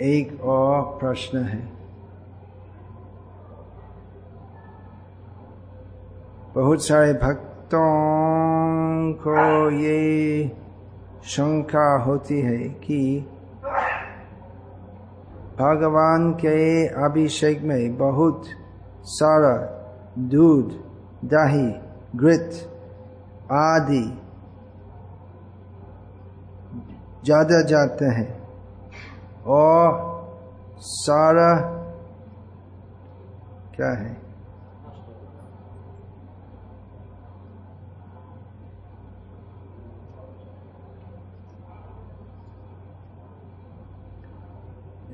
एक और प्रश्न है। बहुत सारे भक्तों को ये शंका होती है कि भगवान के अभिषेक में बहुत सारा दूध, दही, घृत आदि ज़्यादा जाते हैं। और सारा क्या है?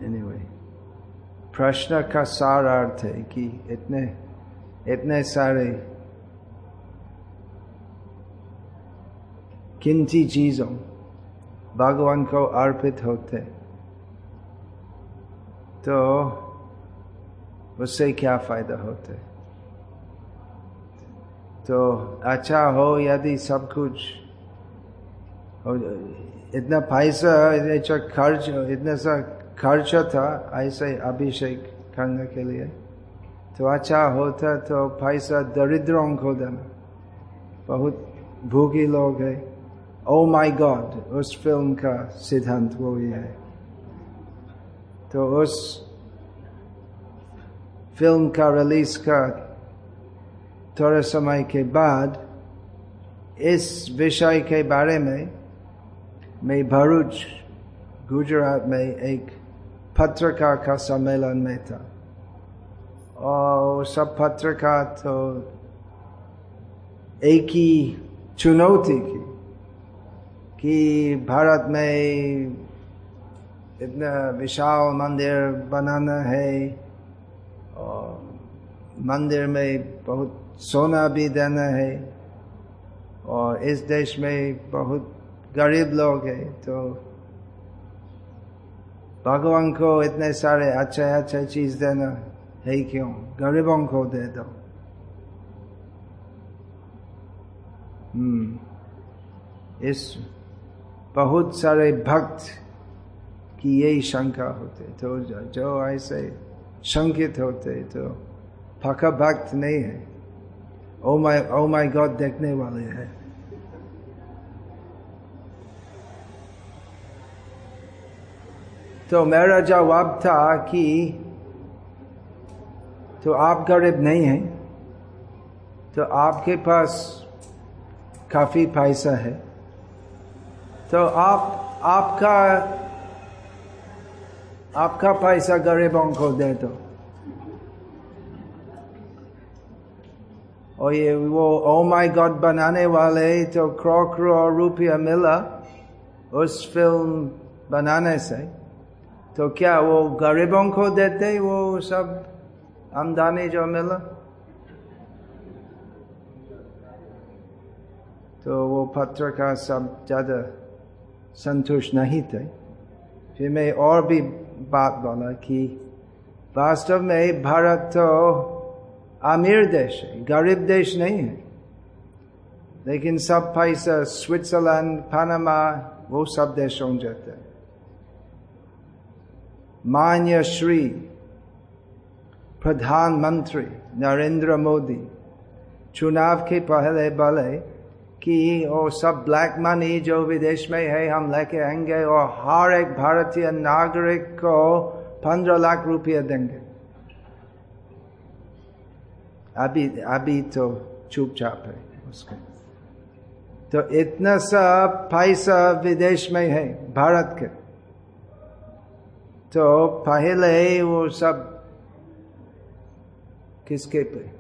Anyway, प्रश्न का सार अर्थ है कि इतने इतने सारे किंची चीज़ों भगवान को अर्पित होते तो उससे क्या फ़ायदा होता है? तो अच्छा हो यदि सब कुछ हो, इतना पैसा, इतना खर्च, इतना सा खर्च था ऐसे अभिषेक करने के लिए तो अच्छा होता तो पैसा दरिद्रों को देना। बहुत भूखी लोग है। ओ माय गॉड उस फ़िल्म का सिद्धांत वो ही है। तो उस फ़िल्म का रिलीज़ का थोड़े समय के बाद इस विषय के बारे में मैं भरूच, गुजरात में एक पत्रकार का सम्मेलन में था। और सब पत्रकार तो एक ही चुनौती की कि भारत में इतना विशाल मंदिर बनाना है। और मंदिर में बहुत सोना भी देना है। और इस देश में बहुत गरीब लोग हैं तो भगवान को इतने सारे अच्छे अच्छे चीज़ देना है क्यों? गरीबों को दे दो। हम्म। इस बहुत सारे भक्त की यही शंका होते तो जो ऐसे शंकित होते तो पक्का भक्त नहीं है। Oh my oh my God देखने वाले हैं। तो मेरा जवाब था कि तो आप गरीब नहीं हैं तो आपके पास काफ़ी पैसा है। तो आप, आपका आपका पैसा गरीबों को दे दो। और ये वो ओ माय गॉड बनाने वाले तो क्रो क्रो रुपया मिला, उस फ़िल्म बनाने से तो क्या वो गरीबों को देते वो सब आमदनी जो मिला? तो वो पत्रकार सब ज़्यादा संतुष्ट नहीं थे। फिर मैं और भी बात बोला कि वास्तव में भारत तो अमीर देश है, गरीब देश नहीं है। लेकिन सब पैसा स्विट्जरलैंड, पनामा, वो सब देशों जाते हैं। मान्य श्री प्रधानमंत्री नरेंद्र मोदी, चुनाव के पहले बोले कि वो सब ब्लैक मनी जो विदेश में है, हम लेके आएँगे और हर एक भारतीय नागरिक को पंद्रह लाख रुपया देंगे। अभी अभी तो चुपचाप है उसके। तो इतना सब पैसा विदेश में है, भारत के। तो पहले वो सब किसके पे?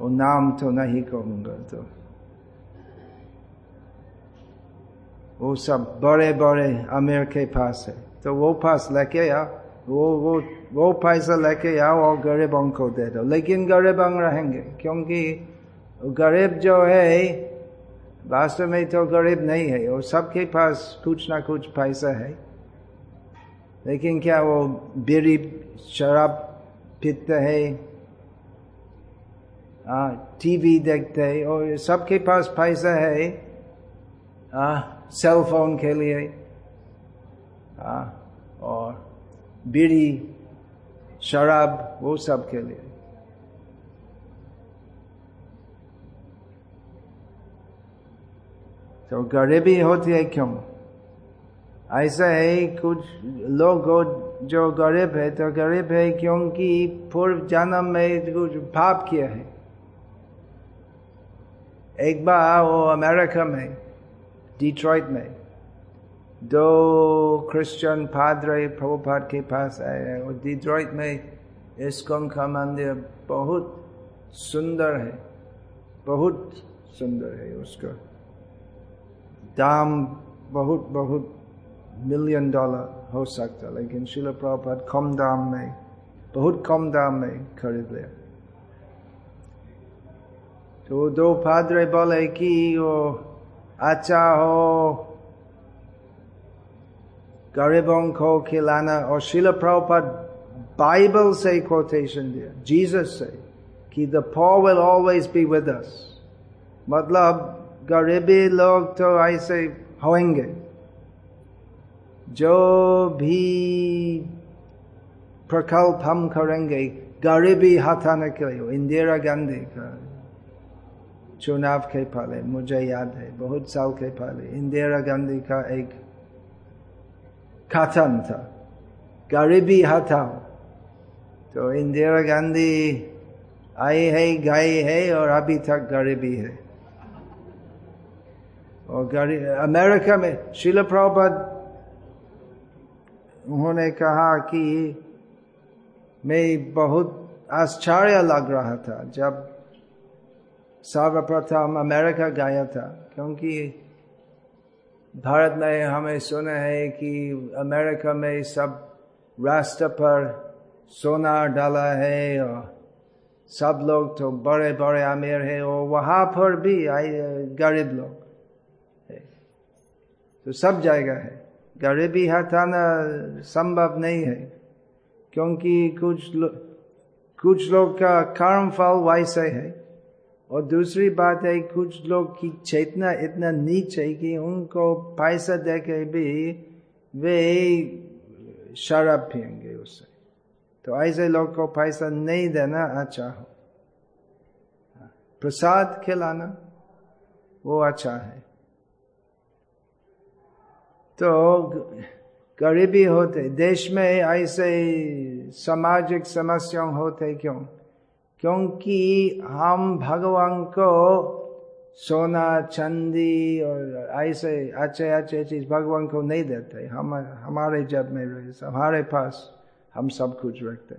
वो नाम तो नहीं कहूँगा तो। वो सब बड़े बड़े अमीर के पास। है तो वो पास लेके आ, वो वो वो पैसा लेके आओ और गरीबों को दे दो। लेकिन गरीबों रहेंगे, क्योंकि गरीब जो है, वास्तव में तो गरीब नहीं है। और सबके पास कुछ ना कुछ पैसा है। लेकिन क्या वो बीड़ी, शराब पीते है टीवी देखते है, और सबके पास पैसा है। सेल फ़ोन के लिए आ, और बीड़ी शराब वो सब के लिए। तो गरीबी होती है क्यों? ऐसा है कुछ लोग जो गरीब है तो गरीब है क्योंकि पूर्व जन्म में कुछ पाप किया है। एक बार वो अमेरिका में डिट्रॉइट में। दो क्रिश्चियन पादरे प्रभुपाद के पास आए और डिट्रॉइट में इसकोन का मंदिर बहुत सुंदर है। बहुत सुंदर है उसका। दाम बहुत बहुत मिलियन डॉलर हो सकता लेकिन शिल प्रभुपाद कम दाम में, बहुत कम दाम में खरीद लिया। तो दो पादरे बोले कि वो अच्छा हो गरीबों को खिलाना और शिल प्रभुपाद बाइबल से कोटेशन दिया जीसस से कि the poor will always be with us मतलब गरीबी लोग तो ऐसे होंगे जो भी प्रकल्प हम करेंगे गरीबी हटाने के लिए इंदिरा गांधी का चुनाव के पहले, मुझे याद है, बहुत साल के पहले, इंदिरा गांधी का एक कथन था। गरीबी हटाओ तो इंदिरा गांधी आई है, गई है और अभी तक गरीबी है। और गरीब अमेरिका में शिल प्रभुपद, उन्होंने कहा कि मैं बहुत आश्चर्य लग रहा था जब सर्वप्रथम अमेरिका गया था क्योंकि भारत में हमें सुना है कि अमेरिका में सब रास्ते पर सोना डाला है और सब लोग तो बड़े बड़े अमीर है और वहाँ पर भी आए गरीब लोग है। तो सब जगह है। गरीबी हटाना संभव नहीं है क्योंकि कुछ लो, कुछ लोग का कर्म फल वैसे है। और दूसरी बात है कुछ लोग की चेतना, इतना नीच है कि उनको पैसा दे के भी वे शराब पियेंगे उससे। तो ऐसे लोग को पैसा नहीं देना अच्छा हो। प्रसाद खिलाना, वो अच्छा है। तो गरीबी होते, देश में ऐसे सामाजिक समस्या होते क्यों? क्योंकि हम भगवान को सोना, चंदी और ऐसे अच्छे अच्छे चीज़ भगवान को नहीं देते। हम, हमारे जब में हमारे पास हम सब कुछ रखते।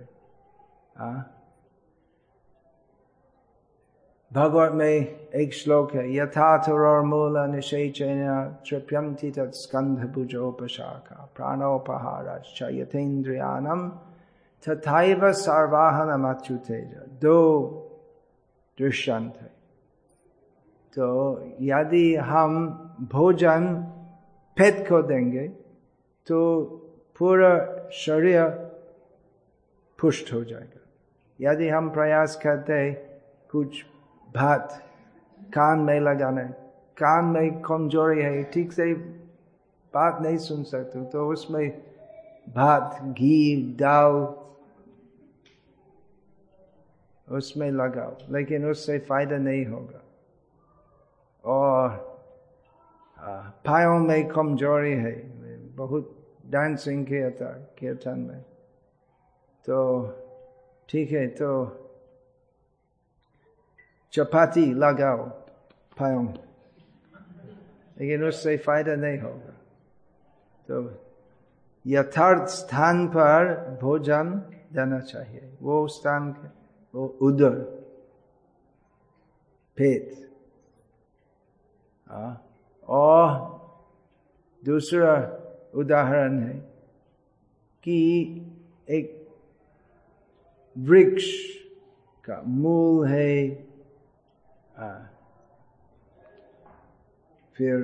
भगवत में एक श्लोक है यथाथुरोर्मूल निषेचन तृप्यंति तत्स्कंध भुजोपशाखा प्राणोपहार यथेन्द्रियानम तथाइव सर्वाहन अच्युतेज दो दृश्यांत है तो यदि हम भोजन पेट को देंगे तो पूरा शरीर पुष्ट हो जाएगा यदि हम प्रयास करते कुछ भात कान में लगाने कान में कमज़ोरी है ठीक से बात नहीं सुन सकते तो उसमें भात घी दाल उसमें लगाओ, लेकिन उससे फ़ायदा नहीं होगा। और पायों में कमज़ोरी है, बहुत डांसिंग किया था कीर्तन में। तो ठीक है तो चपाती लगाओ पायों लेकिन उससे फ़ायदा नहीं होगा। तो यथार्थ स्थान पर भोजन देना चाहिए, वो स्थान वो उदर पेट। और दूसरा उदाहरण है कि एक वृक्ष का मूल है। आ, फिर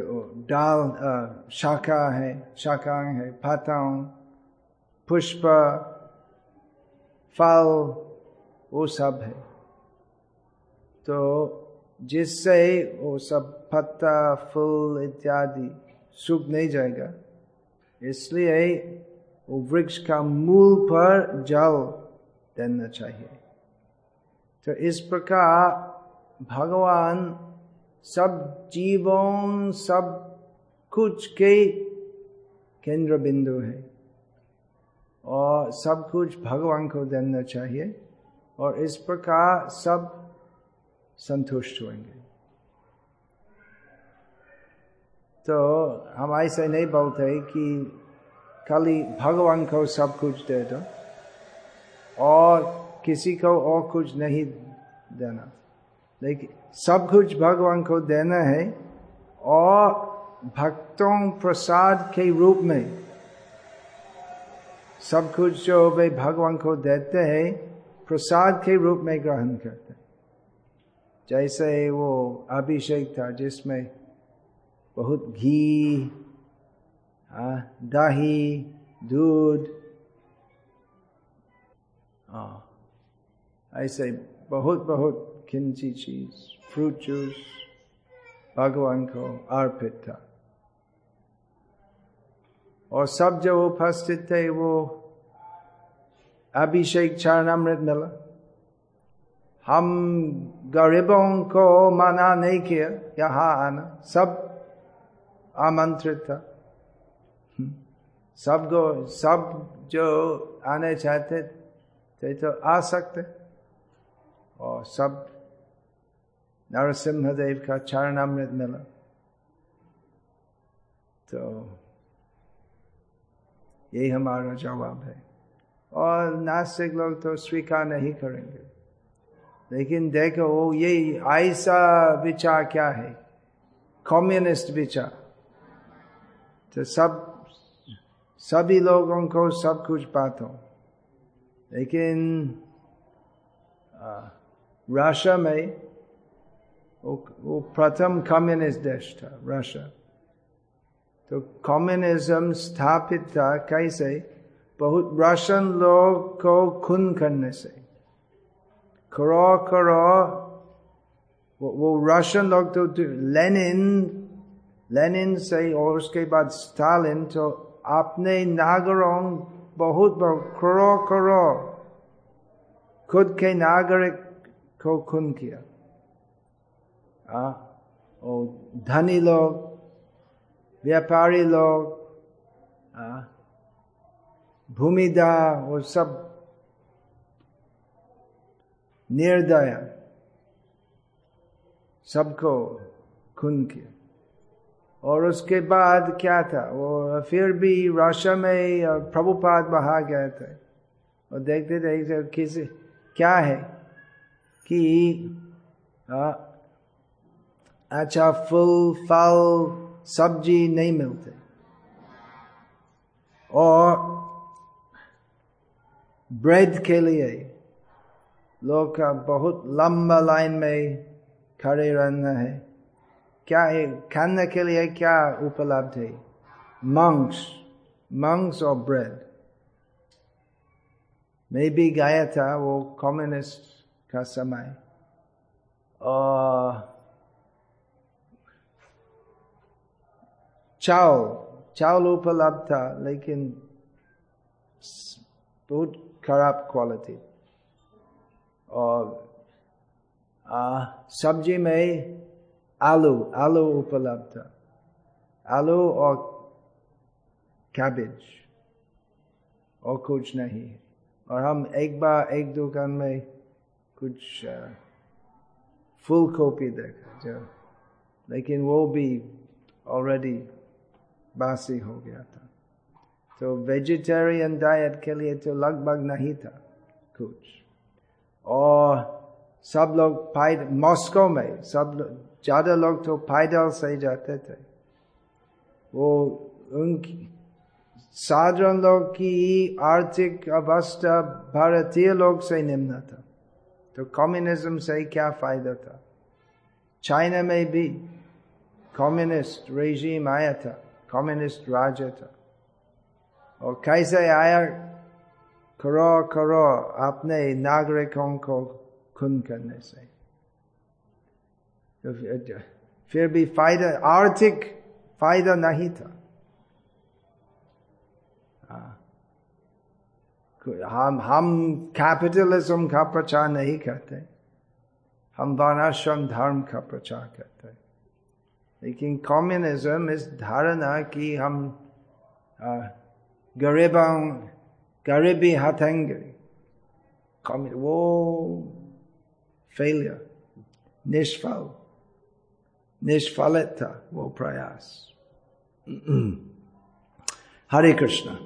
डाल शाखा है शाखा है पाताओं पुष्प फल वो सब है। तो जिससे वो सब पत्ता, फूल इत्यादि सूख नहीं जाएगा, इसलिए वो वृक्ष का मूल पर जल देना चाहिए। तो इस प्रकार भगवान सब जीवों, सब कुछ के केंद्र बिंदु है और सब कुछ भगवान को देना चाहिए। और इस प्रकार सब संतुष्ट होंगे। तो हम ऐसे नहीं बोलते कि खाली भगवान को सब कुछ दे दो और किसी को और कुछ नहीं देना। लेकिन सब कुछ भगवान को देना है और भक्तों प्रसाद के रूप में सब कुछ जो वे भगवान को देते हैं प्रसाद के रूप में ग्रहण करते जैसे वो अभिषेक था, जिसमें बहुत घी दही, दूध ऐसे बहुत बहुत खिंची चीज़ फ्रूट जूस भगवान को अर्पित था। और सब जो उपस्थित थे, वो अभिषेक चरणामृत मिला हम गरीबों को मना नहीं किया यहाँ आना सब आमंत्रित था सबको सब जो आने चाहते थे तो आ सकते और सब नरसिम्ह देव का चरणामृत मिला तो यही हमारा जवाब है और नास्तिक लोग तो स्वीकार नहीं करेंगे। लेकिन देखो वो ये ऐसा विचार क्या है? कम्युनिस्ट विचार। तो सब सभी लोगों को सब कुछ बात हो। लेकिन रशिया में वो, वो प्रथम कम्युनिस्ट देश था रशिया तो कम्युनिज्म स्थापित था कैसे? बहुत रशियन लोग को खून करने से। करो करो। वो, वो रशियन लोग तो लेनिन लेनिन से और उसके बाद स्टालिन तो अपने नागरों बहुत बहुत करो करो। खुद के नागरिक को खून किया। धनी लोग व्यापारी लोग भूमिदा वो सब निर्दय सबको खून किया। और उसके बाद क्या था? वो फिर भी रशिया में प्रभुपाद बहा गए थे। और देखते देखते किसी क्या है कि अच्छा फूल, फल, सब्ज़ी नहीं मिलते। और ब्रेड के लिए। लोग का बहुत लंबा लाइन में खड़े रहना है। क्या है खाने के लिए क्या उपलब्ध है? मंग्स मंग्स और ब्रेड मैं भी गया था वो कम्युनिस्ट का समय। और चावल चावल उपलब्ध था, लेकिन बहुत खराब क्वालिटी और सब्ज़ी में आलू आलू उपलब्ध। था आलू और कैबेज और कुछ नहीं। और हम एक बार एक दुकान में कुछ फुल कॉपी देखा जो लेकिन वो भी ऑलरेडी बासी हो गया था। तो वेजिटेरियन डाइट के लिए तो लगभग नहीं था कुछ और सब लोग पैद मॉस्को में सब ज़्यादा लोग तो पैदल से जाते थे वो उनकी साधारण लोग की आर्थिक अवस्था भारतीय लोग से निम्न था तो कम्युनिज्म से क्या फ़ायदा था चाइना में भी कम्युनिस्ट रेजीम आया था कम्युनिस्ट राज्य था और कैसे आया? करो करो अपने नागरिकों को खून करने से। तो फिर भी फ़ायदा, आर्थिक फ़ायदा नहीं था। हम हम कैपिटलिज्म का प्रचार नहीं करते। हम वर्णाश्रम धर्म का प्रचार करते। हैं लेकिन कम्युनिज्म इस धारणा कि हम गरीबों गरीबी हटेंगे वो whoa, निष्फल निष्फलित था वो प्रयास हरे कृष्ण